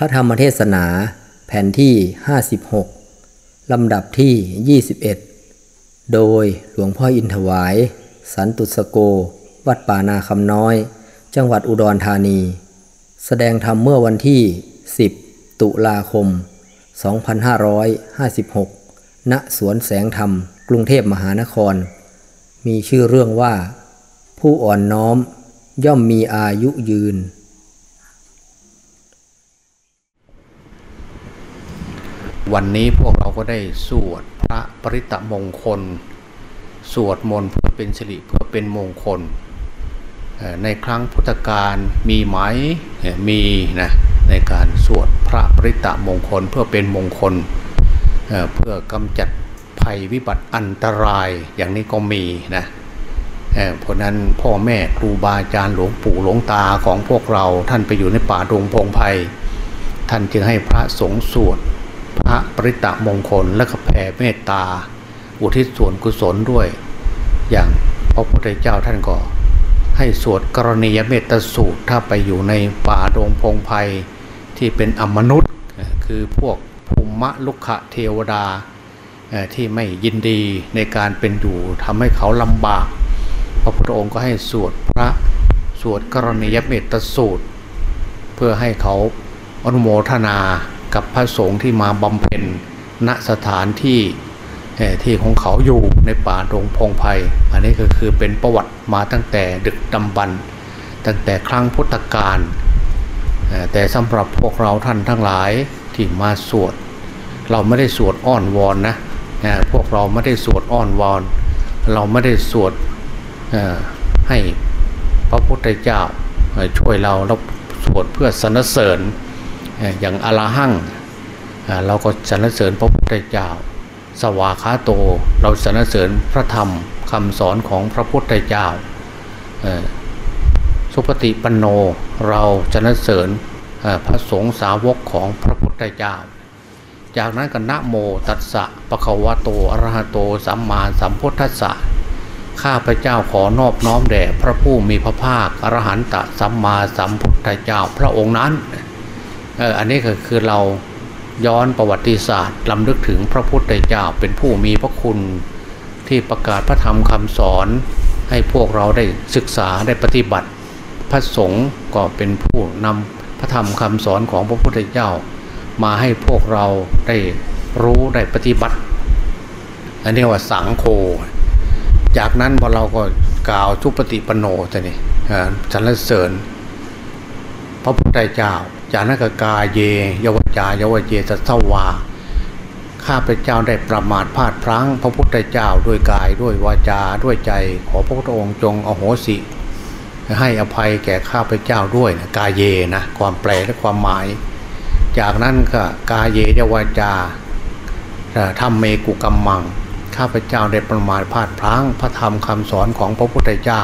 ระธรรมเทศนาแผ่นที่ 56 ลำดับที่ 21 โดยหลวงพ่ออินถวาย สันตุสโก วัดป่านาคำน้อย จังหวัดอุดรธานี แสดงธรรมเมื่อวันที่ 10 ตุลาคม 2556 ณ สวนแสงธรรม กรุงเทพมหานคร มีชื่อเรื่องว่า ผู้อ่อนน้อมย่อมมีอายุยืน วันนี้พวกเราก็ได้สวดพระปริตะมงคล สวดมนต์เพื่อเป็นสิริเพื่อเป็นมงคล ในครั้งพุทธกาลมีไหมมีนะในการสวดพระปริตะมงคลเพื่อเป็นมงคล เพื่อกำจัดภัยวิบัติอันตรายอย่างนี้ก็มีนะเเพราะนั้นพ่อแม่ครูบาอาจารย์หลวงปู่หลวงตาของพวกเราท่านไปอยู่ในป่าดงพงไพ่ท่านจึงให้พระสงฆ์สวด พระปริตะมงคลและก็แผ่เมตตา อุทิศส่วนกุศลด้วย อย่างพระพุทธเจ้าท่านก็ ให้สวดกรณียเมตตาสูตรถ้าไปอยู่ในป่าดงพงไพที่เป็นอมนุษย์คือพวกภูมะลุกขะเทวดาที่ไม่ยินดีในการเป็นอยู่ทำให้เขาลำบาก พระพุทธองค์ก็ให้สวดพระสวดกรณียเมตตาสูตร เพื่อให้เขาอนุโมทนา กับพระสงฆ์ที่มาบำเพ็ญณสถานที่ที่ของเขาอยู่ในป่าดงพงไพ่อันนี้ก็คือเป็นประวัติมาตั้งแต่ดึกดำบรรพ์ตั้งแต่ครั้งพุทธกาลแต่สำหรับพวกเราท่านทั้งหลายที่มาสวด เราไม่ได้สวดอ้อนวอนนะพวกเราไม่ได้สวดอ้อนวอน เราไม่ได้สวดให้พระพุทธเจ้าช่วยเราเราสวดเพื่อสรรเสริญ อย่างอลาหังเราก็สรรเสริญพระพุทธเจ้า สวาคาโต เราสรรเสริญพระธรรมคำสอนของพระพุทธเจ้าสุปฏิปันโนเราสรรเสริญพระสงฆ์สาวกของพระพุทธเจ้า จากนั้นก็นะโมตัสสะปะคะวะโตอะระหะโตสัมมาสัมพุทธัสสะข้าพเจ้าขอนอบน้อมแด่พระผู้มีพระภาคอรหันตสัมมาสัมพุทธเจ้าพระองค์นั้น เอออันนี้ก็คือเราย้อนประวัติศาสตร์ลำลึกถึงพระพุทธเจ้าเป็นผู้มีพระคุณที่ประกาศพระธรรมคำสอน ให้พวกเราได้ศึกษาได้ปฏิบัติ พระสงฆ์ก็เป็นผู้นำพระธรรมคำสอนของพระพุทธเจ้า มาให้พวกเราได้รู้ได้ปฏิบัติ อันนี้ว่าสังโฆจากนั้นพอเราก็กล่าวทุปฏิปโนจะนี่อ่าสรรเสริญพระพุทธเจ้า จากนั้นก็กาเยยวจายวเจสัสวาข้าพเจ้าได้ประมาทพลาดพลั้ง พระพุทธเจ้าด้วยกายด้วยวาจาด้วยใจ ขอพระพุทธองค์จงอโหสิ ให้อภัยแก่ข้าพเจ้าด้วยนะกาเยนะความแปลและความหมาย จากนั้นก็กาเยยวาจาทำเมกุกรรมมัง ข้าพเจ้าได้ประมาทพลาดพลั้ง พระธรรมคำสอนของพระพุทธเจ้า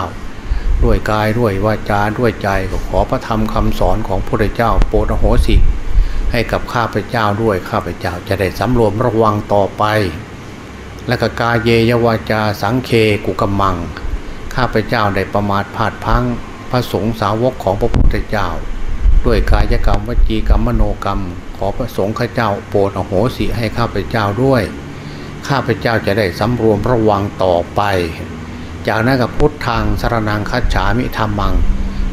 ด้วยกายด้วยวาจาด้วยใจก็ขอพระธรรมคำสอนของพระเจ้าโปรดโหสิ ให้กับข้าพเจ้าด้วยข้าพเจ้าจะได้สำรวมระวังต่อไป และก็กายเยยวาจาสังเคกุกมัง ข้าพเจ้าได้ประมาทพลาดพังพระสงฆ์สาวกของพระพุทธเจ้า ด้วยกายกรรมวจีกรรมมโนกรรม ขอพระสงฆ์ข้าเจ้าโปรดโหสิให้ข้าพเจ้าด้วย ข้าพเจ้าจะได้สำรวมระวังต่อไป จากนั้นกับพุทธังสรนังคัจฉามิธรรมัง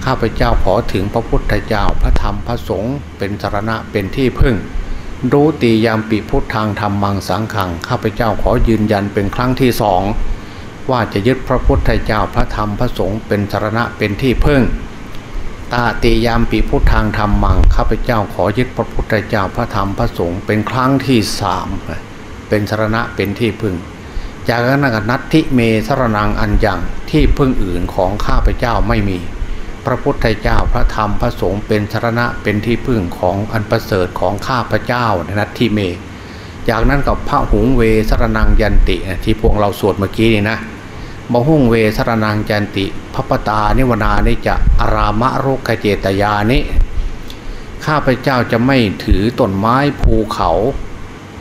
ข้าพเจ้าขอถึงพระพุทธเจ้าพระธรรมพระสงฆ์เป็นสรณะเป็นที่พึ่ง รู้ตียามปิพุทธังธรรมังสังขัง ข้าพเจ้าขอยืนยันเป็นครั้งที่สองว่าจะยึดพระพุทธเจ้าพระธรรมพระสงฆ์เป็นสรณะเป็นที่พึ่ง ตาติยามปีพุทธังธรรมัง ข้าพเจ้าขอยึดพระพุทธเจ้าพระธรรมพระสงฆ์เป็นครั้งที่สามเป็นสรณะเป็นที่พึ่ง จากนั้นก็นัตทิเมสรนังอันยังที่พึ่งอื่นของข้าพเจ้าไม่มี พระพุทธเจ้าพระธรรมพระสงฆ์เป็นสรณะเป็นที่พึ่งของอันประเสริฐของข้าพเจ้านัตทิเม จากนั้นกับพระหุงเวสรนังยันติที่พวกเราสวดเมื่อกี้นี่นะมหุงเวสรนังจันติพระปตานิวนานิจะอารามะโรกเจตยานิข้าพเจ้าจะไม่ถือต้นไม้ภูเขา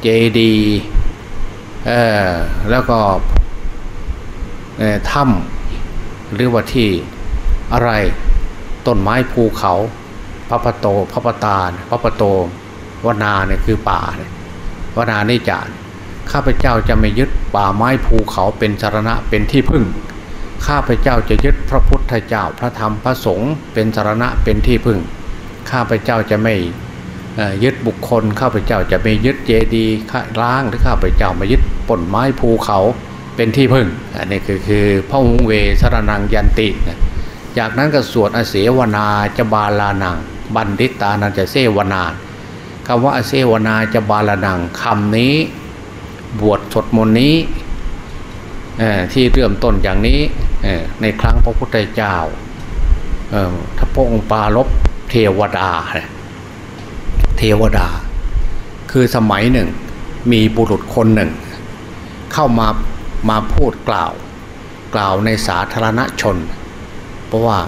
เจดีย์ แล้วก็ถ้ำหรือว่าที่อะไรต้นไม้ภูเขาพระปโตพระปตาพระปโตวนาเนี่ยคือป่าเนี่ยวนานิจารข้าพเจ้าจะไม่ยึดป่าไม้ภูเขาเป็นสารณะเป็นที่พึ่ง ข้าพเจ้าจะยึดพระพุทธเจ้าพระธรรมพระสงฆ์เป็นสารณะเป็นที่พึ่ง ข้าพเจ้าจะไม่ยึดบุคคล ข้าพเจ้าจะไม่ยึดเจดีย์ร้างหรือข้าพเจ้าไม่ยึด ป่นไม้ภูเขาเป็นที่พึ่ง อันนี้คือคือพระหงเวสรนังยันติจากนั้นก็สวดอเสวนาจะบาลานัง บันดิตานันจะเสวนาคำว่าอเสวนาจะบาลานังคำนี้ บวชสดมนนี้ที่เริ่มต้นอย่างนี้ในครั้งพระพุทธเจ้าทัพพองปาลบเทวดา เทวดา คือสมัยหนึ่ง มีบุรุษคนหนึ่ง เข้ามามาพูดกล่าว กล่าวในสาธารณชน เพราะว่า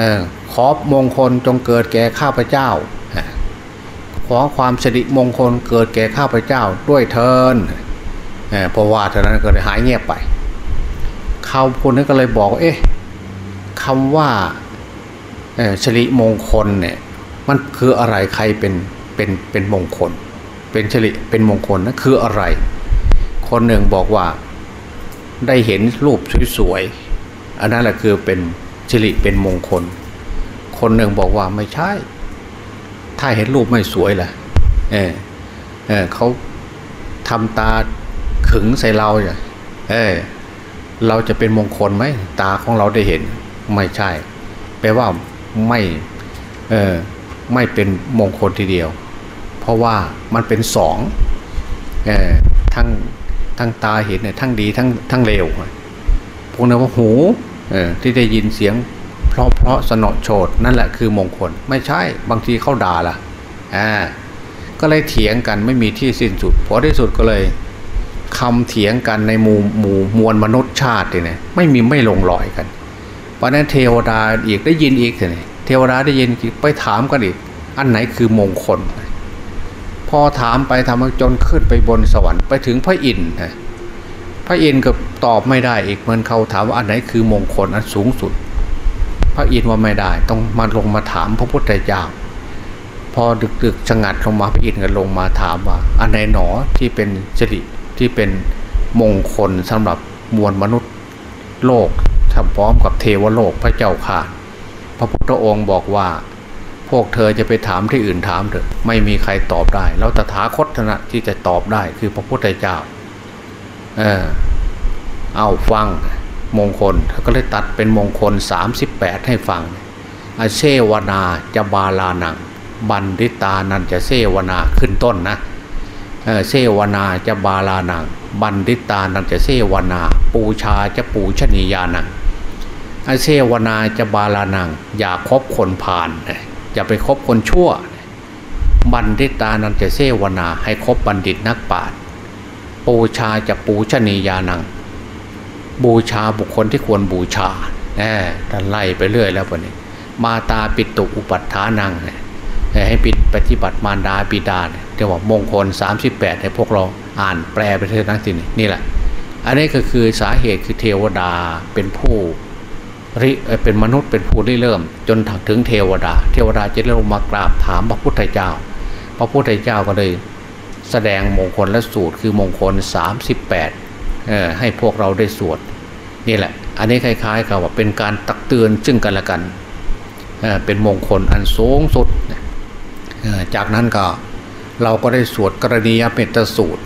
ออขอมงคลจงเกิดแก่ข้าพเจ้า ขอความสิริมงคลเกิดแก่ข้าพเจ้าด้วยเทินเพราะว่าเท่านั้นก็เลยหายเงียบไปเขาคนนั้นก็เลยบอกเอ๊ะคำว่าสิริมงคลเนี่ยมันคืออะไรใครเป็นเป็นเป็นมงคล เป็นสิริเป็นมงคลนั่นคืออะไร คนหนึ่งบอกว่าได้เห็นรูปสวยๆอันนั้นแหละคือเป็นสิริเป็นมงคล คนหนึ่งบอกว่าไม่ใช่ ถ้าเห็นรูปไม่สวยล่ะเออเออเขาทำตาขึงใส่เราเนี่ยเออเราจะเป็นมงคลไหมตาของเราได้เห็น ไม่ใช่ แปลว่าไม่เออไม่เป็นมงคลทีเดียว เพราะว่ามันเป็นสองเออทั้ง ทั้งตาเห็นเนี่ยทั้งดีทั้งทั้งเลวพวกนั้นว่าหูที่ได้ยินเสียง เพราะเพราะสนอโฉดนั่นแหละคือมงคล ไม่ใช่บางทีเข้าด่าล่ะอ่าก็เลยเถียงกันไม่มีที่สิ้นสุดพอที่สุดก็เลยคำเถียงกันในหมู่หมู่มวลมนุษย์ชาติเนี่ยไม่มีไม่ลงรอยกันเพราะนั้นเทวดาอีกได้ยินอีกเลยเทวดาได้ยินไปถามกันอีก อันไหนคือมงคล พอถามไปทำจนขึ้นไปบนสวรรค์ไปถึงพระอินทร์พระอินทร์ก็ตอบไม่ได้อีกเหมือนเขาถามว่าอันไหนคือมงคลอันสูงสุด พระอินทร์ว่าไม่ได้ ต้องมาลงมาถามพระพุทธเจ้าพอดึกๆชะงัดลงมาพระอินทร์ก็ลงมาถามว่า อันไหนหนอที่เป็นสิริที่เป็นมงคลสำหรับมวลมนุษย์โลกทำพร้อมกับเทวโลกพระเจ้าค่ะ พระพุทธองค์บอกว่า พวกเธอจะไปถามที่อื่นถามเถอะ ไม่มีใครตอบได้ แล้วตถาคตนะที่จะตอบได้คือพระพุทธเจ้า เออเอาฟังมงคลเขาก็เลยตัดเป็นมงคล 38 ให้ฟังอเสวนาจะพาลานัง ปัณฑิตานัญจะเสวนาขึ้นต้นนะเสวนาจะพาลานัง ปัณฑิตานัญจะเสวนา ปูชาจะปูชนียานังเสวนาจะพาลานัง อย่าคบคนพาล อย่าไปคบคนชั่ว ปัณฑิตานัญจะเสวนาให้คบบัณฑิตนักปราชญ์ปูชาจะปูชนียานัง บูชาบุคคลที่ควรบูชาแน่ท่านไล่ไปเรื่อยแล้ววันนี้ มาตาปิตุอุปัฏฐานังให้ปิดปฏิบัติมารดาปิดาเนี่ยรียกว่ามงคล 38 ให้พวกเราอ่านแปลไปเท่านั้นสินี่แหละ อันนี้ก็คือสาเหตุคือเทวดาเป็นผู้ ริเป็นมนุษย์เป็นผู้ได้เริ่ม จนถึงเทวดา เทวดาจะลงมากราบถามพระพุทธเจ้า พระพุทธเจ้าก็เลย แสดงมงคลและสูตรคือมงคล 38ให้พวกเราได้สวดนี่แหละ อันนี้คล้ายๆกับว่าเป็นการตักเตือนซึ่งกันและกันเป็นมงคลอันสูงสุดจากนั้นก็เราก็ได้สวดกรณียเมตสูตร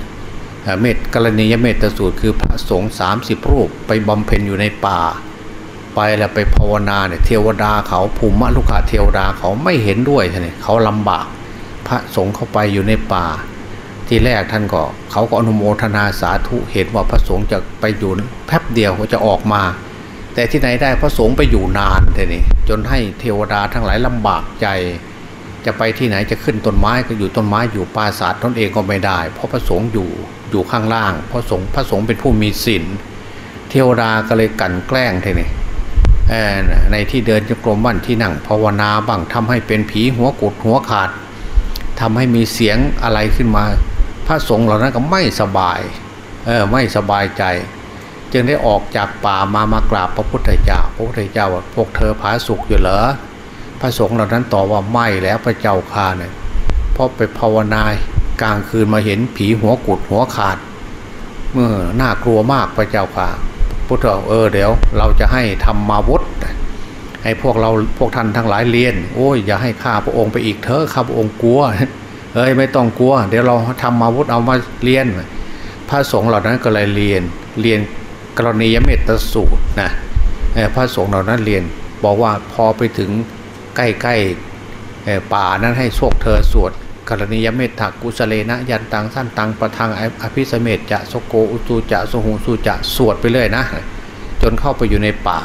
เมตกรณียเมตสูตรคือพระสงฆ์สามสิบรูปไปบำเพ็ญอยู่ในป่า ไปแล้วไปภาวนาเนี่ยเทวดาเขาภูมิลุกะเทวดาเขาไม่เห็นด้วยเนี่ยเขาลำบาก พระสงฆ์เข้าไปอยู่ในป่า ที่แรกท่านก็เขาก็อนุโมทนาสาธุเห็นว่าพระสงฆ์จะไปอยู่แป๊บเดียวเขาจะออกมา แต่ที่ไหนได้พระสงฆ์ไปอยู่นานเลยนี่จนให้เทวดาทั้งหลายลำบากใจ จะไปที่ไหนจะขึ้นต้นไม้ก็อยู่ต้นไม้อยู่ปราสาทตนเองก็ไม่ได้ เพราะพระสงฆ์อยู่อยู่ข้างล่างพระสงฆ์พระสงฆ์เป็นผู้มีศีลเทวดาก็เลยกันแกล้งทีนี้ ในที่เดินจงกรมวันที่นั่งภาวนาบ้างทำให้เป็นผีหัวกุดหัวขาดทำให้มีเสียงอะไรขึ้นมา พระสงฆ์เหล่านั้นก็ไม่สบายเออไม่สบายใจ จึงได้ออกจากป่ามามากราบพระพุทธเจ้าพระพุทธเจ้าว่าพวกเธอผาสุกอยู่เหรอพระสงฆ์เหล่านั้นตอบว่าไม่แล้วพระเจ้าค่าเนี่ยพราะไปภาวนากลางคืนมาเห็นผีหัวกุดหัวขาดเมื่อน่ากลัวมากพระเจ้าค่ะ พุทธเออเดี๋ยว เราจะให้ทำมาวุธให้พวกเราพวกท่านทั้งหลายเรียน โอ้ยอย่าให้ข้าพระองค์ไปอีกเถอะข้าพระองค์กลัวเอ้ยไม่ต้องกลัว เดี๋ยวเราทำมาวุธเอามาเรียน พระสงฆ์เหล่านั้นก็เลยเรียนเรียนกรณียเมตสูตรนะพระสงฆ์เหล่านั้นเรียนบอกว่าพอไปถึงใกล้ๆป่านั้นให้โชคเธอสวด กรณียเมตถากุสเลนะยันตังสั้นตังประทังอภิสเมตจะสโกอุตูจะสหูสูจะสวดไปเลยนะ จนเข้าไปอยู่ในป่า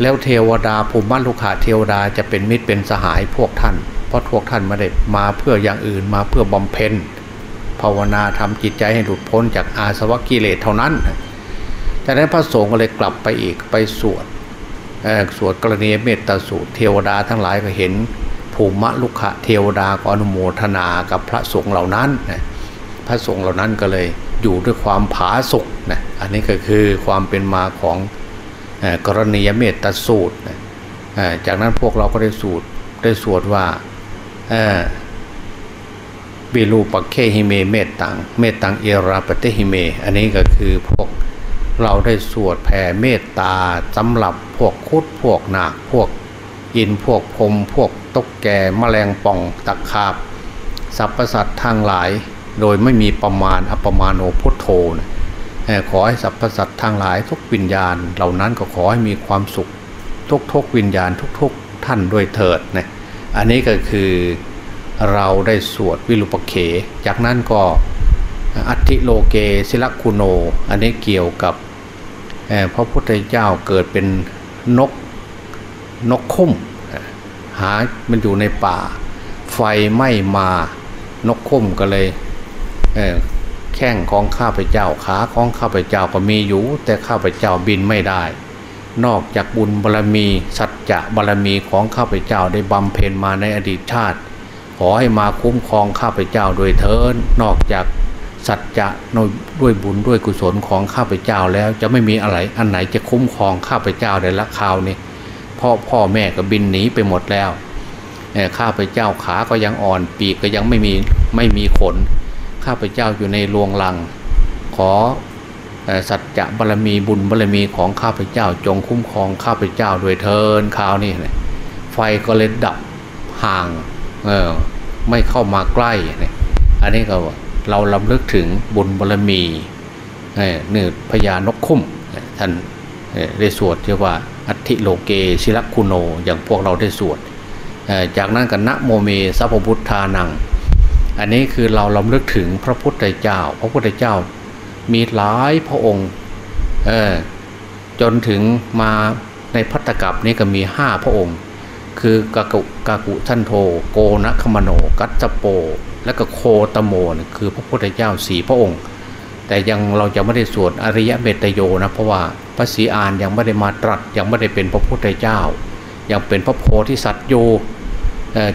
แล้วเทวดาภูมิมัลลุขาเทวดาจะเป็นมิตรเป็นสหายพวกท่าน เพราะพวกท่านไม่ได้มาเพื่ออย่างอื่นมาเพื่อบำเพ็ญภาวนาทำจิตใจให้หลุดพ้นจากอาสวะกิเลสเท่านั้นจากนั้นพระสงฆ์ก็เลยกลับไปอีกไปสวดสวดกรณีเมตตาสูตรเทวดาทั้งหลายก็เห็น ภูมิรุกขเทวดาก็อนุโมทนากับพระสงฆ์เหล่านั้นนะพระสงฆ์เหล่านั้นก็เลยอยู่ด้วยความผาสุกนะอันนี้ก็คือความเป็นมาของกรณียเมตตาสูตรนะจากนั้นพวกเราก็ได้สูตรได้สวดว่าวิรูปักเขหิเมเมตตังเมตตังเอราปเถหิเม อันนี้ก็คือพวกเราได้สวดแผ่เมตตาสำหรับพวกคุดพวกหนักพวกอินพวกพมพวก ตกแก่มแมลงป่องตะขาบสรรพสัตว์ทางหลาย โดยไม่มีประมาณอัปมาโนพุทโธนะขอให้สรรพสัตว์ทางหลายทุกวิญญาณ เหล่านั้นก็ขอให้มีความสุข ทุกทุกวิญญาณทุกๆท่านด้วยเถิดนะอันนี้ก็คือเราได้สวดวิรุปเข จากนั้นก็อัติโลเกศิลคุโน อันนี้เกี่ยวกับพระพุทธเจ้าเกิดเป็นนกนกคุ้ม หามันอยู่ในป่า ไฟไหม้มานกคุ้มก็เลยเแข้งของข้าพเจ้าขาของข้าพเจ้าก็มีอยู่ แต่ข้าพเจ้าบินไม่ได้ นอกจากบุญบารรมี สัจจะบารรมีของข้าพเจ้าได้บำเพ็ญมาในอดีตชาติ ขอให้มาคุ้มครองข้าพเจ้าโดยเทินนอกจากสัจจะด้วยบุญด้วยกุศลของข้าพเจ้าแล้วจะไม่มีอะไรอันไหนจะคุ้มครองข้าพเจ้าในละคราวนี้ พ่อพ่อแม่ก็บินหนีไปหมดแล้วข้าพเจ้าขาก็ยังอ่อนปีกก็ยังไม่มีไม่มีขน ข้าพเจ้าอยู่ในรวงลัง ขอสัจจะบารมีบุญบารมีของข้าพเจ้าจงคุ้มครองข้าพเจ้าโดยเทินข่าวนี่ไฟก็เลยดับห่างเออไม่เข้ามาใกล้เนี่ยอันนี้ก็เราลำลึกถึงบุญบารมีเนี่ยพญานกคุ้มท่านได้สวดเรียกว่า อัติโลเกศิลคุโนอย่างพวกเราได้สวดจากนั้นกันนะโมเมสัพพุทธานัง อันนี้คือเราลำลึกถึงพระพุทธเจ้า พระพุทธเจ้ามีหลายพระองค์จนถึงมาในพัตตกับนี้ก็มีห้าพระองค์ คือกากุกากุท่านโท โกนะคมโน กัตจโป และก็โคตโมนคือพระพุทธเจ้าสี่พระองค์ แต่ยังเราจะไม่ได้สวดอริยเมตโยนะเพราะว่าพระศรีอานยังไม่ได้มาตรัสยังไม่ได้เป็นพระพุทธเจ้า ยังเป็นพระโพธิสัตว์อยู่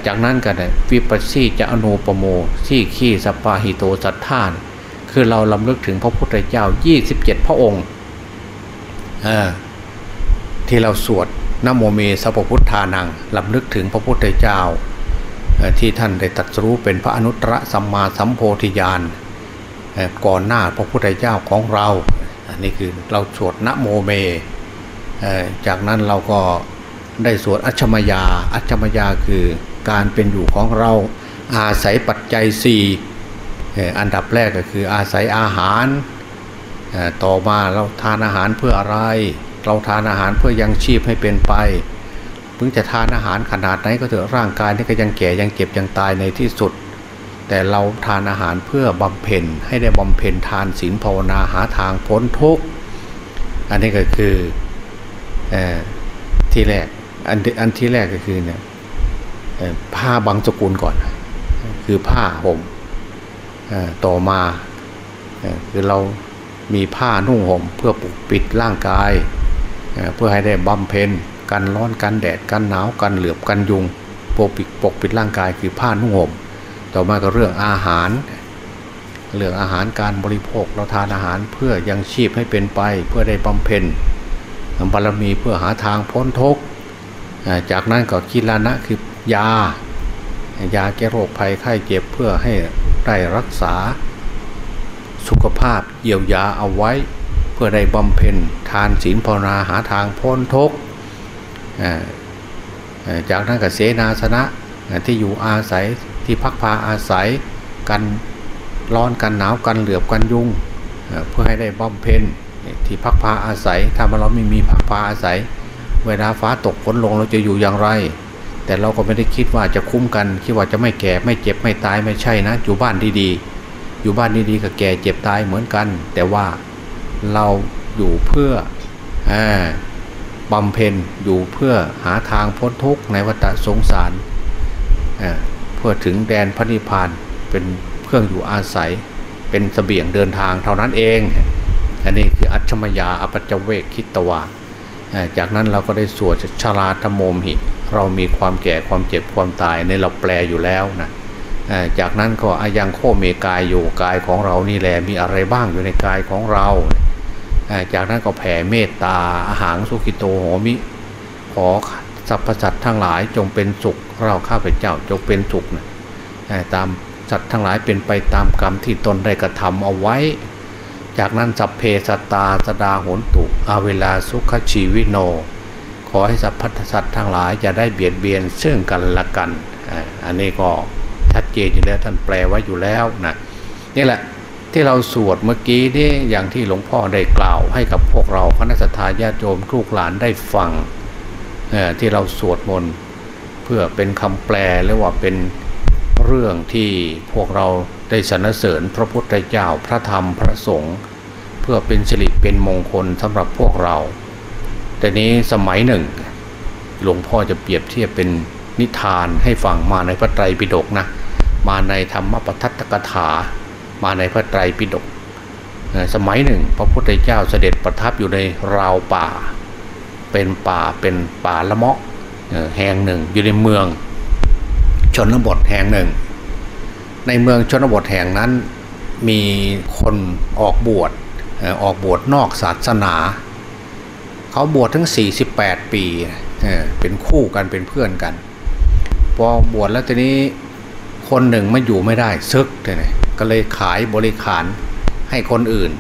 จากนั้นกันวิปัสสีจะอนุปโมที่ขี้สปาหิโตสัทธาน คือเราลำลึกถึงพระพุทธเจ้า 27 พระองค์ที่เราสวดนโมเมสัพพุทธานังลำลึกถึงพระพุทธเจ้าที่ท่านได้ตรัสรู้เป็นพระอนุตตรสัมมาสัมโพธิญาณ ก่อนหน้าพระพุทธเจ้าของเรา อันนี้คือเราสวดนะโมเม จากนั้นเราก็ได้สวดอัชมยา อัชมยาคือการเป็นอยู่ของเราอาศัยปัจจัยสี่อันดับแรกก็คืออาศัยอาหารต่อมาเราทานอาหารเพื่ออะไร เราทานอาหารเพื่อยังชีพให้เป็นไปเพิ่งจะทานอาหารขนาดไหนก็เถอะร่างกายนี่ก็ยังแก่ยังเจ็บยังตายในที่สุด แต่เราทานอาหารเพื่อบำเพ็ญให้ได้บำเพ็ญทานศีลภาวนาหาทางพ้นทุกข์อันนี้ก็คืออที่แรกอันอันที่แรกก็คือเนี่ยผ้าบางสกุลก่อน คือผ้าห่มต่อมาคือเรามีผ้านุ่งห่มเพื่อปกปิดร่างกายเพื่อให้ได้บำเพ็ญกันร้อนกันแดดกันหนาวกันเหลือบกันยุงปกปิดปกปิดร่างกายคือผ้านุ่งห่ม ต่อมาก็เรื่องอาหาร เรื่องอาหารการบริโภคเราทานอาหารเพื่อยังชีพให้เป็นไปเพื่อได้บำเพ็ญบารมีเพื่อหาทางพ้นทุกข์จากนั้นก็กิลานะคือยา ยาแก้โรคภัยไข้เจ็บเพื่อให้ได้รักษาสุขภาพเยียวยาเอาไว้ เพื่อได้บำเพ็ญทานศีลภาวนาหาทางพ้นทุกข์จากนั้นก็เสนาสนะ ที่อยู่อาศัยที่พักพาอาศัยกันร้อนกันหนาวกันเหลือบกันยุงเพื่อให้ได้บำเพ็ญที่พักพาอาศัย ถ้าเราไม่มีพักพาอาศัย เวลาฟ้าตกฝนลงเราจะอยู่อย่างไร แต่เราก็ไม่ได้คิดว่าจะคุ้มกัน คิดว่าจะไม่แก่ไม่เจ็บไม่ตายไม่ใช่นะ อยู่บ้านดีๆ อยู่บ้านดีๆกับแก่เจ็บตายเหมือนกัน แต่ว่าเราอยู่เพื่อบำเพ็ญอยู่เพื่อหาทางพ้นทุกข์ในวัฏสงสาร เพื่อถึงแดนพระนิพพานเป็นเครื่องอยู่อาศัย เป็นสเสบียงเดินทางเท่านั้นเอง อันนี้คืออัจฉมยาอปัจจเวกคิตวาจากนั้นเราก็ได้สวดชาลาธโมมหิ เรามีความแก่ความเจ็บความตายในเราแปลอยู่แล้วนะจากนั้นก็อายังโคเมกายอยู่กายของเรานี่แหละมีอะไรบ้างอยู่ในกายของเรา จากนั้นก็แผ่เมตตาอาหารสุขิโตโหมิ ขอสรรพสัตว์ทั้งหลายจงเป็นสุข เราข้าพเจ้าจงเป็นสุขนะตามสัตว์ทั้งหลายเป็นไปตามกรรมที่ตนได้กระทำเอาไว้ จากนั้นสัพเพสตาสดาหนตุอาเวลาสุขชีวิโน ขอให้สัพพัทสัตว์ทั้งหลายจะได้เบียดเบียนซึ่งกันและกัน อันนี้ก็ชัดเจนอยู่แล้วท่านแปลไว้อยู่แล้วนะนี่แหละที่เราสวดเมื่อกี้นี่อย่างที่หลวงพ่อได้กล่าว ให้กับพวกเราคณะสัตยาติโยมลูกหลานได้ฟังที่เราสวดมนต์ พื่อเป็นคำแปลหรือว่าเป็นเรื่องที่พวกเราได้สรรเสริญพระพุทธเจ้าพระธรรมพระสงฆ์เพื่อเป็นสิริเป็นมงคลสำหรับพวกเรา แต่นี้สมัยหนึ่ง หลวงพ่อจะเปรียบเทียบเป็นนิทานให้ฟังมาในพระไตรปิฎกนะ มาในธรรมปทัตตกถา มาในพระไตรปิฎกสมัยหนึ่ง พระพุทธเจ้าเสด็จประทับอยู่ในราวป่า เป็นป่าเป็นป่าละเมาะ แห่งหนึ่ง อยู่ในเมืองชนบทแห่งหนึ่ง ในเมืองชนบทแห่งนั้นมีคนออกบวชออกบวชนอกศาสนา เขาบวชทั้ง 48 ปีเป็นคู่กันเป็นเพื่อนกันพอบวชแล้วทีนี้คนหนึ่งไม่อยู่ไม่ได้ซึกเลยก็เลยขายบริขารให้คนอื่น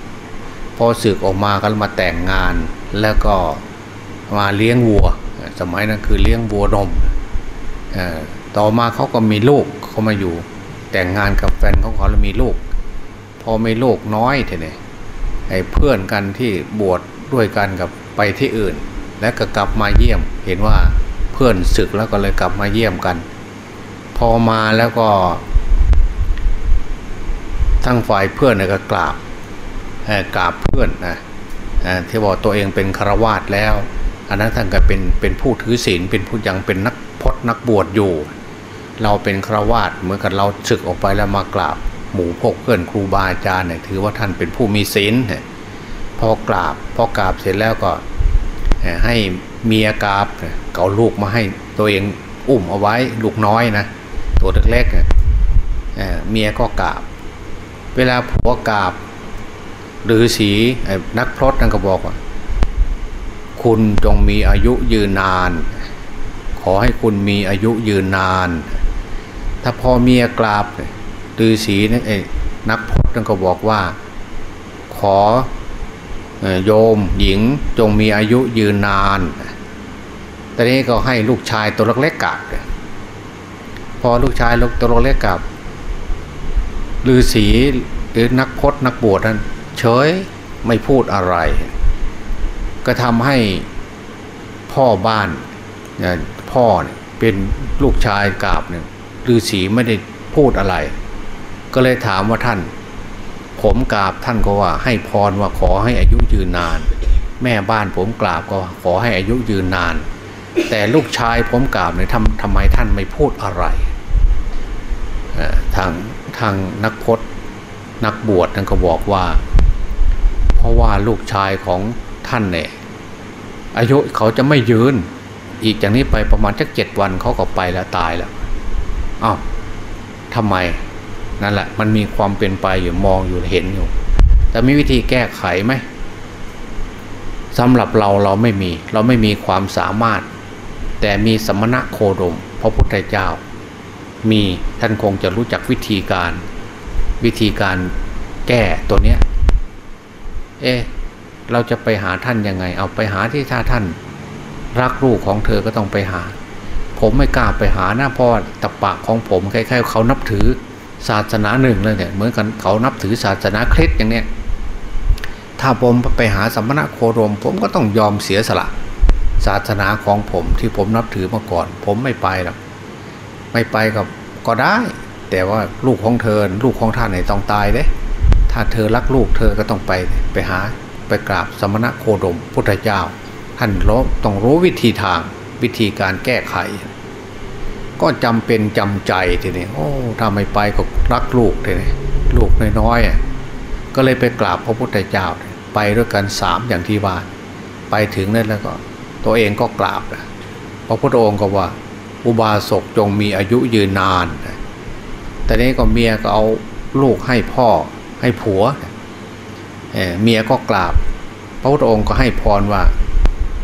พอสึกออกมาก็มาแต่งงานแล้วก็มาเลี้ยงวัว สมัยนั้นคือเลี้ยงวัวนมต่อมาเขาก็มีลูกเขามาอยู่ แต่งงานกับแฟนของเขาแล้วมีลูก พอมีลูกน้อยทีนี้ไอ้เพื่อนกันที่บวชดด้วยกันกับไปที่อื่น แล้วก็กลับมาเยี่ยม เห็นว่าเพื่อนศึกแล้วก็เลยกลับมาเยี่ยมกัน พอมาแล้วก็ทั้งฝ่ายเพื่อนก็กราบกราบเพื่อนนะที่บอกตัวเองเป็นคารวาสแล้ว อันนั้นท่านก็เป็นเป็นผู้ถือศีลเป็นผู้ยังเป็นนักพจนักบวชอยู่ เราเป็นคราวาสเหมือนกับเราศึกออกไปแล้วมากราบ หมู่พกเพื่อนครูบาอาจารย์เนี่ยถือว่าท่านเป็นผู้มีศีลพอกราบพอกราบเสร็จแล้วก็ให้เมียกราบเก่าลูกมาให้ตัวเองอุ้มเอาไว้ลูกน้อยนะตัวเล็กๆเมียก็กราบ เวลาผัวกราบหรือสีนักพรตนั่นก็บอกว่า คุณจงมีอายุยืนนาน ขอให้คุณมีอายุยืนนาน ถ้าพอเมียกราบตือสีนั่นเองนักพจน์ก็บอกว่า ขอโยมหญิงจงมีอายุยืนนานตอนนี้ก็ให้ลูกชายตัวเล็กๆกราบพอลูกชายลูกตัวเล็กกราบลือสีหรือนักพจน์นักบวชนั้นเฉยไม่พูดอะไร ก็ทำให้พ่อบ้านพ่อเนี่ยเป็นลูกชายกาบเนี่ยฤาษีไม่ได้พูดอะไร ก็เลยถามว่าท่าน ผมกราบท่านก็ว่าให้พรว่าขอให้อายุยืนนาน แม่บ้านผมกราบก็ขอให้อายุยืนนาน แต่ลูกชายผมกราบเนี่ยทำทำไมท่านไม่พูดอะไรทางทางนักพจนักบวชท่นก็บอกว่า เพราะว่าลูกชายของ ท่านเนี่ยอายุเขาจะไม่ยืน อีกจากนี้ไปประมาณสักเจ็ดวันเขาก็ไปแล้วตายแล้วอา้าวทำไมนั่นแหละ มันมีความเป็นไปอยู่มองอยู่เห็นอยู่ แต่มีวิธีแก้ไขไหมสำหรับเราเราไม่มี เราไม่มีความสามารถ แต่มีสมณะโคดมพระพุทธเจ้า มีท่านคงจะรู้จักวิธีการ วิธีการแก้ตัวเนี้ย เอ๊ เราจะไปหาท่านยังไง เอาไปหาที่ถ้าท่าน รักลูกของเธอก็ต้องไปหา ผมไม่กล้าไปหาหนะเพราะตะปากของผมคล้ายๆเขานับถือศาสนาหนึ่งเลยเนี่ยเหมือนกันเขานับถือศาสนาคริสต์อย่างเนี้ยถ้าผมไปหาสัมมณโคดม ผมก็ต้องยอมเสียสละ ศาสนาของผมที่ผมนับถือมาก่อน ผมไม่ไปหรอกไม่ไปกับก็ได้ แต่ว่าลูกของเธอลูกของท่านไหนต้องตายเด้ถ้าเธอรักลูกเธอก็ต้องไปไปหา ไปกราบสมณะโคดมพุทธเจ้า ท่านรู้ต้องรู้วิธีทางวิธีการแก้ไข ก็จำเป็นจำใจทีนี้โอ้ถ้าไม่ไปก็รักลูกทีนี้ลูกน้อยๆก็เลยไปกราบพระพุทธเจ้า ไปด้วยกันสามอย่างที่ว่าไปถึงนั่นแล้วก็ ตัวเองก็กราบพระพุทธองค์ก็ว่า อุบาสกจงมีอายุยืนนานแต่นี้ก็เมียก็เอาลูกให้พ่อให้ผัวเเมียก็กราบ พระพุทธองค์ก็ให้พรว่า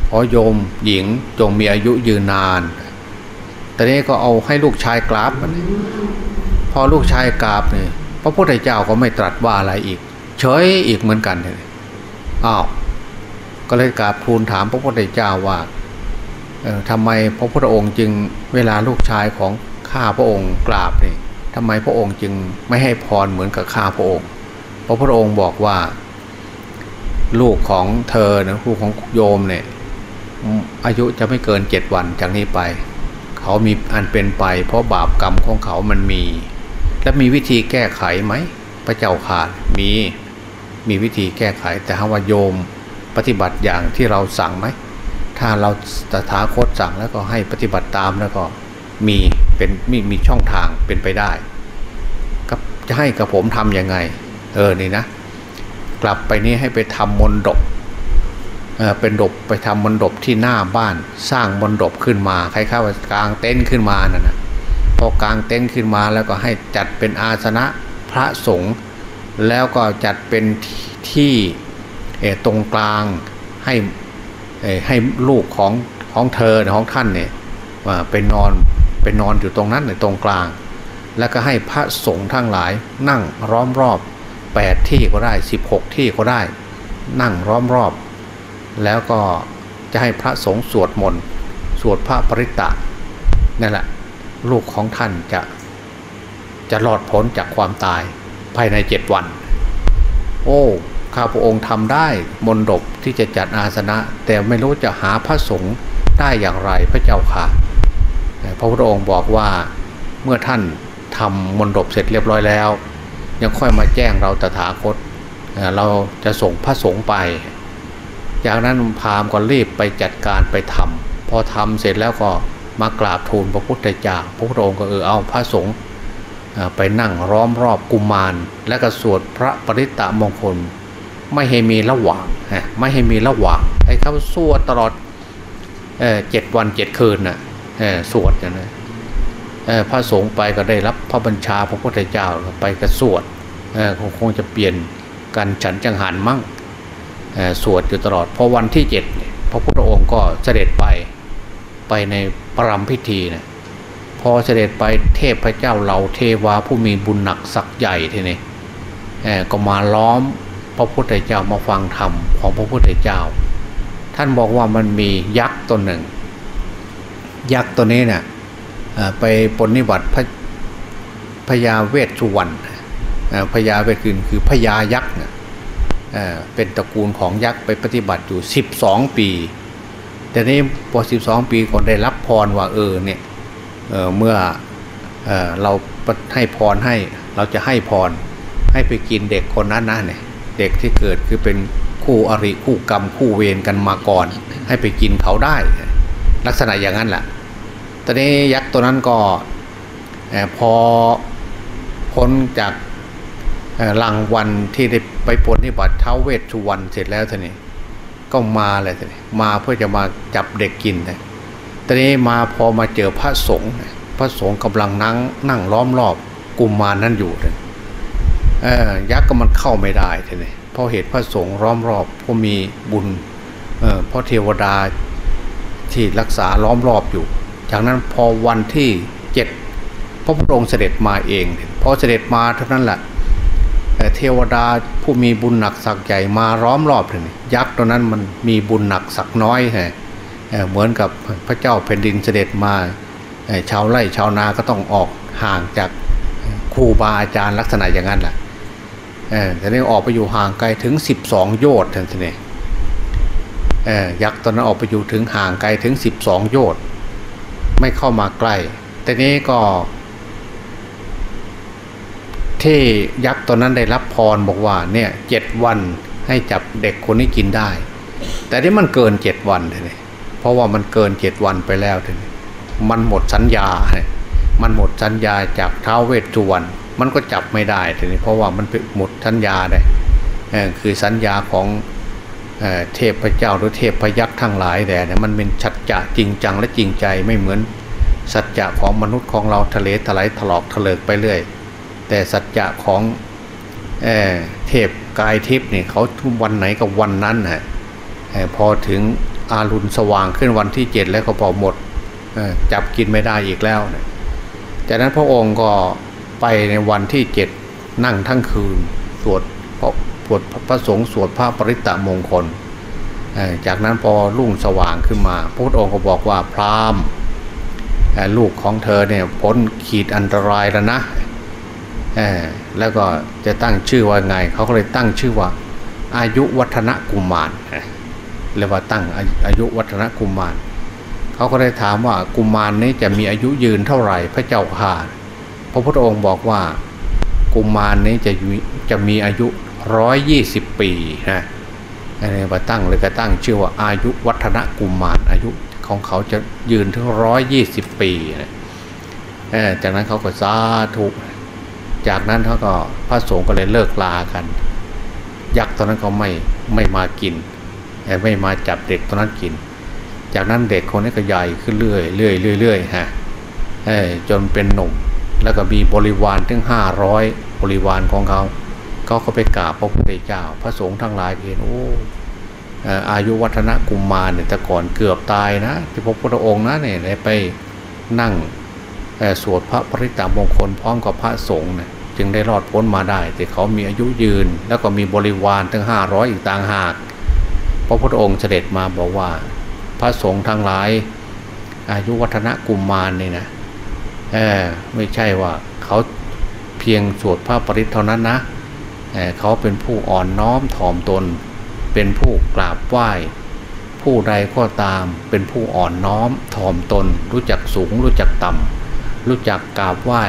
ขอโยมหญิงจงมีอายุยืนนานแต่นี้ก็เอาให้ลูกชายกราบพอลูกชายกราบเนี่ยพระพุทธเจ้าก็ไม่ตรัสว่าอะไรอีก เฉยอีกเหมือนกันเลยอ้าวก็เลยกราบทูลถามพระพุทธเจ้าว่าทำไมพระพุทธองค์จึงเวลาลูกชายของข้าพระองค์กราบเนี่ยทำไมพระองค์จึงไม่ให้พรเหมือนกับข้าพระองค์ พระพุทธองค์บอกว่า ลูกของเธอนะลูกของโยมเนี่ยอายุจะไม่เกินเจ็ดวันจากนี้ไป เขามีอันเป็นไป เพราะบาปกรรมของเขามันมี และมีวิธีแก้ไขไหมพระเจ้าขาดมีมีวิธีแก้ไข แต่ถ้าว่าโยมปฏิบัติอย่างที่เราสั่งไหมถ้าเราตถาคตสั่งแล้วก็ให้ปฏิบัติตามแล้วก็มีเป็นมีมีช่องทางเป็นไปได้ก็จะให้กับผมทำยังไง เออนี่นะ กลับไปนี้ให้ไปทำมนดบเออเป็นดบไปทำมนดบที่หน้าบ้านสร้างมนดบขึ้นมาคล้ายๆว่ากลางเต็นท์ขึ้นมานั่นนะพอกลางเต็นท์ขึ้นมาแล้วก็ให้จัดเป็นอาสนะพระสงฆ์แล้วก็จัดเป็นที่ตรงกลางให้ให้ลูกของของเธอของท่านเนี่ยเป็นนอนเป็นนอนอยู่ตรงนั้นในตรงกลาง แล้วก็ให้พระสงฆ์ทั้งหลายนั่งร้อมรอบ 8 ที่ก็ได้ 16 ที่ก็ได้ นั่งร้อมรอบ แล้วก็จะให้พระสงฆ์สวดมนต์สวดพระปริตะนั่นแหละลูกของท่านจะจะรอดพ้นจากความตายภายในเจ็ดวัน โอ้ข้าพระองค์ทำได้มนดบที่จะจัดอาสนะ แต่ไม่รู้จะหาพระสงฆ์ได้อย่างไรพระเจ้าค่ะ พระพุทธองค์บอกว่าเมื่อท่านทำมนดบเสร็จเรียบร้อยแล้ว ยังค่อยมาแจ้งเราตถาคตเราจะส่งพระสงฆ์ไป จากนั้นพามก็รีบไปจัดการไปทำพอทำเสร็จแล้วก็มากราบทูลพระพุทธเจ้าพระพุทธองค์ก็เออเอาพระสงฆ์ไปนั่งร้อมรอบกุมมาร และก็สวดพระปริตะมงคล ไม่ให้มีระหว่างไม่ให้มีระหว่างให้เขาสวดตลอดเจ็ดวันเจ็ดคืนน่ะสวดอย่างนี้ พระสงฆ์ไปก็ได้รับพระบัญชาพระพุทธเจ้าไปก็สวดคงคงจะเปลี่ยนกันฉันจังหันมั่งสวดอยู่ตลอดพอวันที่เจ็ดพระพุทธองค์ก็เสด็จไปไปในปรำพิธีนะพอเสด็จไปเทพพระเจ้าเหล่าเทวาผู้มีบุญหนักสักใหญ่ทีนี้ก็มาล้อมพระพุทธเจ้ามาฟังธรรมของพระพุทธเจ้า ท่านบอกว่ามันมียักษ์ตัวหนึ่ง ยักษ์ตัวนี้เนะ่ย ไปปนนิบัติพพญาเวชสุวรรณพญาเวชคือคือพญายักษ์เป็นตระกูลของยักษ์ไปปฏิบัติอยู่ 12 ปีแต่นี้พอ 12 ปีคนได้รับพรว่าเออเนี่ยเเมื่อเอเราให้พรให้เราจะให้พรให้ไปกินเด็กคนนั้นนะเนี่ยเด็กที่เกิดคือเป็นคู่อริคู่กรรมคู่เวรกันมาก่อน ให้ไปกินเขาได้ ลักษณะอย่างนั้นแหละ ตอนนี้ยักษ์ตัวนั้นก็พอพ้นจากรางวันที่ได้ไปปนที่บัตรเท้าเวชชุวันเสร็จแล้วท่านี้ก็มาเลยท่านี้มาเพื่อจะมาจับเด็กกินแต่ตอนนี้มาพอมาเจอพระสงฆ์พระสงฆ์กำลังนั่งนั่งล้อมรอบกุมมานั้นอยู่เลยยักษ์ก็มันเข้าไม่ได้ทีนี้เพราะเหตุพระสงฆ์ร้อมรอบเพราะมีบุญเพราะเทวดาที่รักษาล้อมรอบอยู่ จากนั้นพอวันที่เจ็ดพระพุทธองค์เสด็จมาเองพอเสด็จมาเท่านั้นแหละเทวดาผู้มีบุญหนักสักใหญ่มาล้อมรอบเลยยักษ์ตัวนั้นมันมีบุญหนักสักน้อยฮะเหมือนกับพระเจ้าแผ่นดินเสด็จมาชาวไร่ชาวนาก็ต้องออกห่างจากครูบาอาจารย์ลักษณะอย่างนั้นแหละแต่นี่ออกไปอยู่ห่างไกลถึง 12 โยชน์ท่านนี่ยักษ์ตอนนั้นออกไปอยู่ถึงห่างไกลถึง 12 โยชน์ ไม่เข้ามาใกล้ แต่นี้ก็ ที่ยักษ์ตอนนั้นได้รับพรบอกว่า เนี่ยเจ็ดวันให้จับเด็กคนนี้กินได้ แต่ที่มันเกินเจ็ดวันเลยเพราะว่ามันเกินเจ็ดวันไปแล้วเลยมันหมดสัญญา มันหมดสัญญาจากเท้าเวทจุวันมันก็จับไม่ได้เลยเพราะว่ามันหมดสัญญาเลยคือสัญญาของ เทพเจ้าหรือเทพพยักษ์ทั้งหลายแต่เนี่ยมันเป็นชัดจะจริงจังและจริงใจไม่เหมือนสัจจะของมนุษย์ของเราทะเลถลายถลอกถลิกไปเรื่อย แต่สัจจะของเอเทพกายทิพย์เนี่ยเขาทุกวันไหนกับวันนั้นฮะพอถึงอารุณสว่างขึ้นวันที่เจ็ดแล้วก็พอหมดจับกินไม่ได้อีกแล้ว จากนั้นพระองค์ก็ไปในวันที่เจ็ดนั่งทั้งคืนสวด สวดพระสงฆ์สวดพระปริตตมงคล จากนั้นพอรุ่งสว่างขึ้นมา พระพุทธองค์ก็บอกว่าพราหมณ์ลูกของเธอเนี่ยพ้นขีดอันตรายแล้วนะแล้วก็จะตั้งชื่อว่าไง เขาก็เลยตั้งชื่อว่าอายุวัฒนกุมารเรียกว่าตั้งอายุวัฒนกุมาร เขาก็เลยถามว่ากุมารนี้จะมีอายุยืนเท่าไหร่พระเจ้าข่าพระพุทธองค์บอกว่ากุมารนี้จะจะมีอายุ ร้อยยี่สิบปีนะอะไรมาตั้งเลยก็ตั้งชื่อว่าอายุวัฒนกุมารอายุของเขาจะยืนถึงร้อยยี่สิบปีนะจากนั้นเขาก็สาธุจากนั้นเขาก็พระสงฆ์ก็เลยเลิกลากัน ยักษ์ตอนนั้นเขาไม่ไม่มากินไม่มาจับเด็กตอนนั้นกิน จากนั้นเด็กคนนี้ก็ใหญ่ขึ้นเรื่อยเรื่อยเรื่อยฮะจนเป็นหนุ่มแล้วก็มีบริวารถึงห้าร้อยบริวารของเขา เขาก็ไปกราบพระพุทธเจ้า พระสงฆ์ทั้งหลายเห็นโอ้อายุวัฒนกุมมารเนี่ยแต่ก่อนเกือบตายนะ ที่พระพุทธองค์นะเนี่ยไปนั่งสวดพระปริตามงคลพร้อมกับพระสงฆ์เนี่ยจึงได้รอดพ้นมาได้ แต่เขามีอายุยืน แล้วก็มีบริวารถึงห้าร้อยอีกต่างหากพระพุทธองค์เสด็จมาบอกว่า พระสงฆ์ทั้งหลาย อายุวัฒนกุมมารเนี่ยนะไม่ใช่ว่าเขาเพียงสวดพระปริตเท่านั้นนะ เขาเป็นผู้อ่อนน้อมถ่อมตน เป็นผู้กราบไหว้ ผู้ใดก็ตามเป็นผู้อ่อนน้อมถ่อมตน รู้จักสูงรู้จักต่ำรู้จักกราบไหว้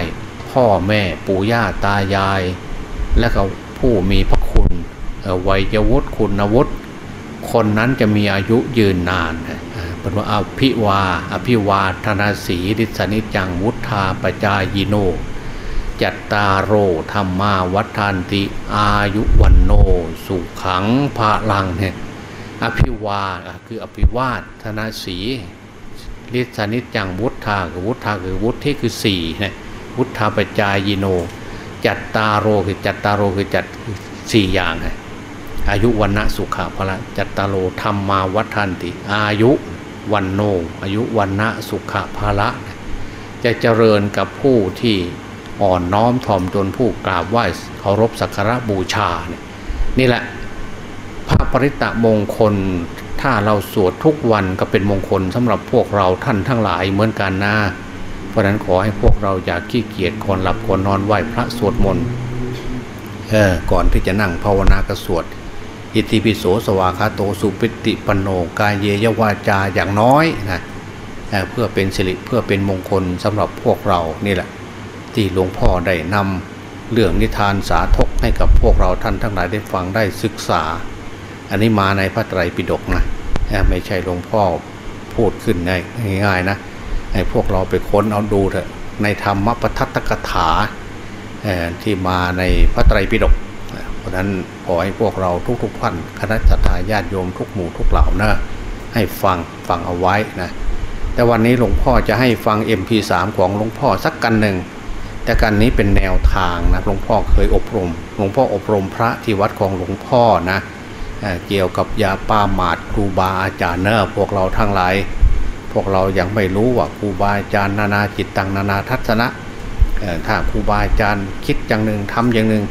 พ่อแม่ปู่ย่าตายาย และก็ผู้มีพระคุณวัยวุฒิคุณวุฒิคนนั้นจะมีอายุยืนนานเป็นว่าอภิวา อภิวาธนาสีดิสนิจังวุฒาปจายโน จัตตาโรธรรมาวัฏานติ อายุวันโน สุขังภาลังเนี่ยอภิวาคืออภิวาทนาสีลิสนิจังวุฒาคือวุฒาคือวุฒิที่คือสี่เนี่ยพุทธปจายโน จัตตาโรคือจัตตาโรคือจัดสี่อย่างไงอายุวันณะสุขะพละจัตตาโรธรรมมาวัฏันติ อายุวันโน อายุวันณะสุขะพละจะเจริญกับผู้ที่ อ่อนน้อมถ่อมตนผู้กราบไหว้เคารพสักการะบูชาเนี่ยนี่แหละพระปริตะมงคล ถ้าเราสวดทุกวันก็เป็นมงคลสำหรับพวกเราท่านทั้งหลายเหมือนกันนะเพราะนั้นขอให้พวกเราอย่าขี้เกียจก่อนหลับก่อนนอนไหว้พระสวดมนต์เออก่อนที่จะนั่งภาวนากระสวดอิติปิโสสวาคาโตสุปิติปโนกายเยยวาจาอย่างน้อยนะเเพื่อเป็นสิริเพื่อเป็นมงคลสำหรับพวกเรานี่แหละ ที่หลวงพ่อได้นำเรื่องนิทานสาธกให้กับพวกเราท่านทั้งหลายได้ฟังได้ศึกษา อันนี้มาในพระไตรปิฎกนะไม่ใช่หลวงพ่อพูดขึ้นง่ายๆนะให้พวกเราไปค้นเอาดูเถอะในธรรมปทัตตกถาที่มาในพระไตรปิฎกเพราะนั้นขอให้พวกเราทุกๆท่านคณะสัตยาญาติโยมทุกหมู่ทุกเหล่านะให้ฟังฟังเอาไว้นะแต่วันนี้หลวงพ่อจะให้ฟัง MP3 ของหลวงพ่อสักกันหนึ่ง แต่กันนี้เป็นแนวทางนะหลวงพ่อเคยอบรม หลวงพ่ออบรมพระที่วัดของหลวงพ่อนะเกี่ยวกับยาป้าหมาดครูบาอาจารย์เนอะพวกเราทั้งหลาย พวกเรายังไม่รู้ว่าครูบาอาจารย์นานาจิตตังนานาทัศนะถ้าครูบาอาจารย์คิดอย่างหนึ่งทำอย่างหนึ่ง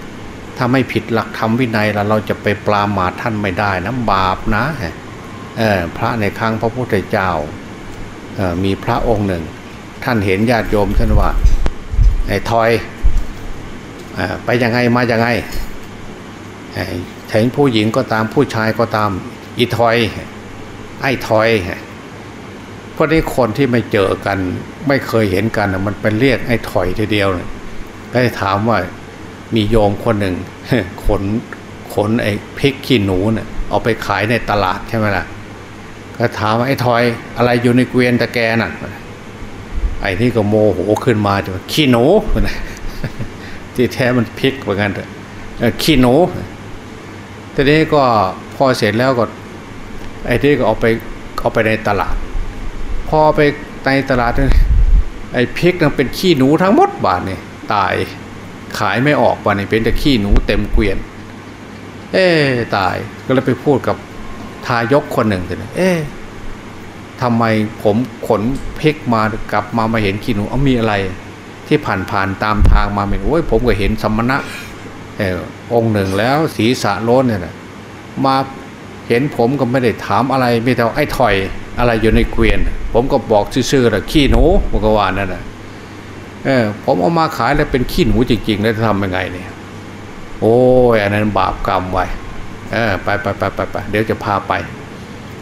ถ้าไม่ผิดหลักธรรมวินัยแล้วเราจะไปปรามาทท่านไม่ได้นะบาปนะพระในครั้งพระพุทธเจ้ามีพระองค์หนึ่ง ท่านเห็นญาติโยมท่านว่า ไอ้ทอยไปยังไงมายังไงถึงผู้หญิงก็ตามผู้ชายก็ตามอีทอย ไอ้ทอยเพราะนี่คนที่ไม่เจอกัน ไม่เคยเห็นกันมันเป็นเรียกไอ้ถอยทีเดียวเลยถามว่ามีโยมคนหนึ่งขนขนไอ้พริกขี้หนูเนี่ยเอาไปขายในตลาดใช่ไหมล่ะก็ถามว่าไอ้ทอยอะไรอยู่ในเกวียนตะแกน่ะ ไอ้นี่ก็โมโหขึ้นมาจะขี้หนูที่แท้มันพริกเหมือนกันเถอะขี้หนูทีนี้ก็พอเสร็จแล้วก็ ไอ้ที่ก็เอาไปเอาไปในตลาด พอไปในตลาดไอ้พริกนั่นเป็นขี้หนูทั้งหมดบาทนี่ตายขายไม่ออกบาทนี่เป็นแต่ขี้หนูเต็มเกวียน เอ๊ตายก็เลยไปพูดกับทายกคนหนึ่งเลยเอ๊ ทำไมผมขนเพกมากลับมามาเห็นขี้หนูเอามีอะไร ที่ผ่านผ่านตามทางมาเป็นโอ้ยผมก็เห็นสมณะอองค์หนึ่งแล้วศีรษะโล้นเนี่ยนะมาเห็นผมก็ไม่ได้ถามอะไรไม่แต่ไอ้ถอยอะไรอยู่ในเกวียน ผมก็บอกซื่อๆแหละขี้หนูมกวานนั่นนะเออผมเอามาขายแล้วเป็นขี้หนูจริงๆ แล้วจะทำยังไงเนี่ย โอ้ยอันนั้นบาปกรรมไว้เออไปไปไปไปไปเดี๋ยวจะพาไป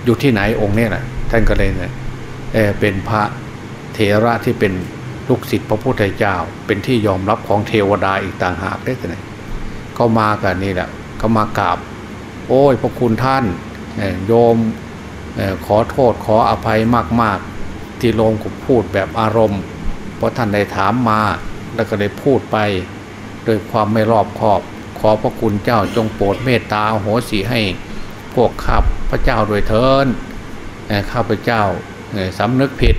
อยู่ที่ไหนองค์เนี่ยนะ ท่านก็เลยเนี่ยเอเป็นพระเทระที่เป็นลูกศิษย์พระพุทธเจ้า เป็นที่ยอมรับของเทวดาอีกต่างหากได้แต่ไหนก็มากันนี่แหละก็มากราบ โอ้ยพระคุณท่านโยมขอโทษขออภัยมาก ๆ ที่โลงผมพูดแบบอารมณ์ เพราะท่านได้ถามมาแล้วก็ได้พูดไปโดยความไม่รอบคอบ ขอพระคุณเจ้าจงโปรดเมตตาโหสีให้พวกข้าพระเจ้าโดยเทิน ข้าพเจ้าสำนึกผิด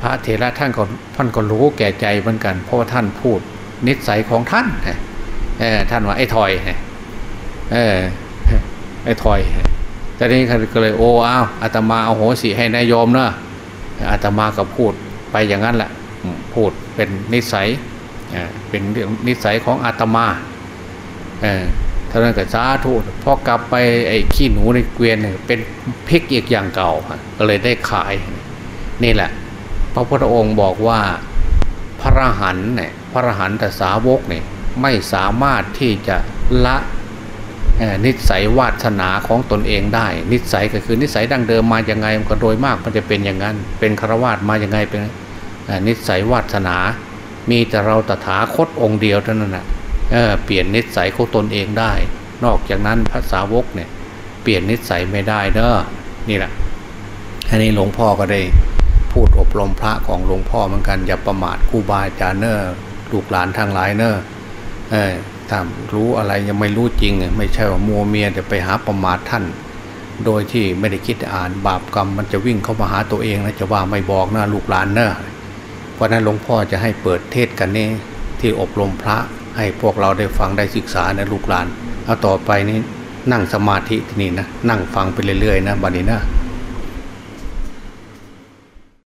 พระเถระท่านก็ท่านก็รู้แก่ใจเหมือนกัน เพราะว่าท่านพูดนิสัยของท่านท่านว่าไอ้ถอยไอ้ถอยตอนนี้ก็เลยโอ้อ้าวอาตมาเอาโหสิให้นายโยมเนอะอาตมาก็พูดไปอย่างนั้นแหละพูดเป็นนิสัยเป็นเรื่องนิสัยของอาตมา ท่านั้นก็สาธุพอกลับไปไอ้ขี้หนูในเกวียนเป็นพริกอีกอย่างเก่า ก็เลยได้ขายนี่แหละ พระพุทธองค์บอกว่าพระหันเนี่ยพระหันแต่สาวกเนี่ยไม่สามารถที่จะละนิสัยวาสนาของตนเองได้ นิสัยก็คือนิสัยดั้งเดิมมาอย่างไงมันก็โดยมากมันจะเป็นอย่างนั้น เป็นครวาสมาอย่างไงเป็นนิสัยวาสนา มีแต่เราตถาคตองค์เดียวเท่านั้นนะ เเปลี่ยนนิสัยของตนเองได้ นอกจากนั้นพระสาวกเนี่ยเปลี่ยนนิสัยไม่ได้เนอะนี่แหละอันนี้หลวงพ่อก็ได้พูดอบรมพระของหลวงพ่อเหมือนกันอย่าประมาทครูบาอาจารย์เนอะลูกหลานทางหลายเนอะเออถ้ารู้อะไรยังไม่รู้จริง ไม่ใช่ว่ามัวเมียแต่ไปหาประมาทท่าน โดยที่ไม่ได้คิดอ่านบาปกรรมมันจะวิ่งเข้ามาหาตัวเองนะจะว่าไม่บอกนะลูกหลานเนอะเพราะนั้นหลวงพ่อจะให้เปิดเทศกันนี่ที่อบรมพระ ให้พวกเราได้ฟังได้ศึกษานะลูกหลานเอาต่อไปนี้นั่งสมาธิที่นี่นะนั่งฟังไปเรื่อยๆนะบัดนี้นะ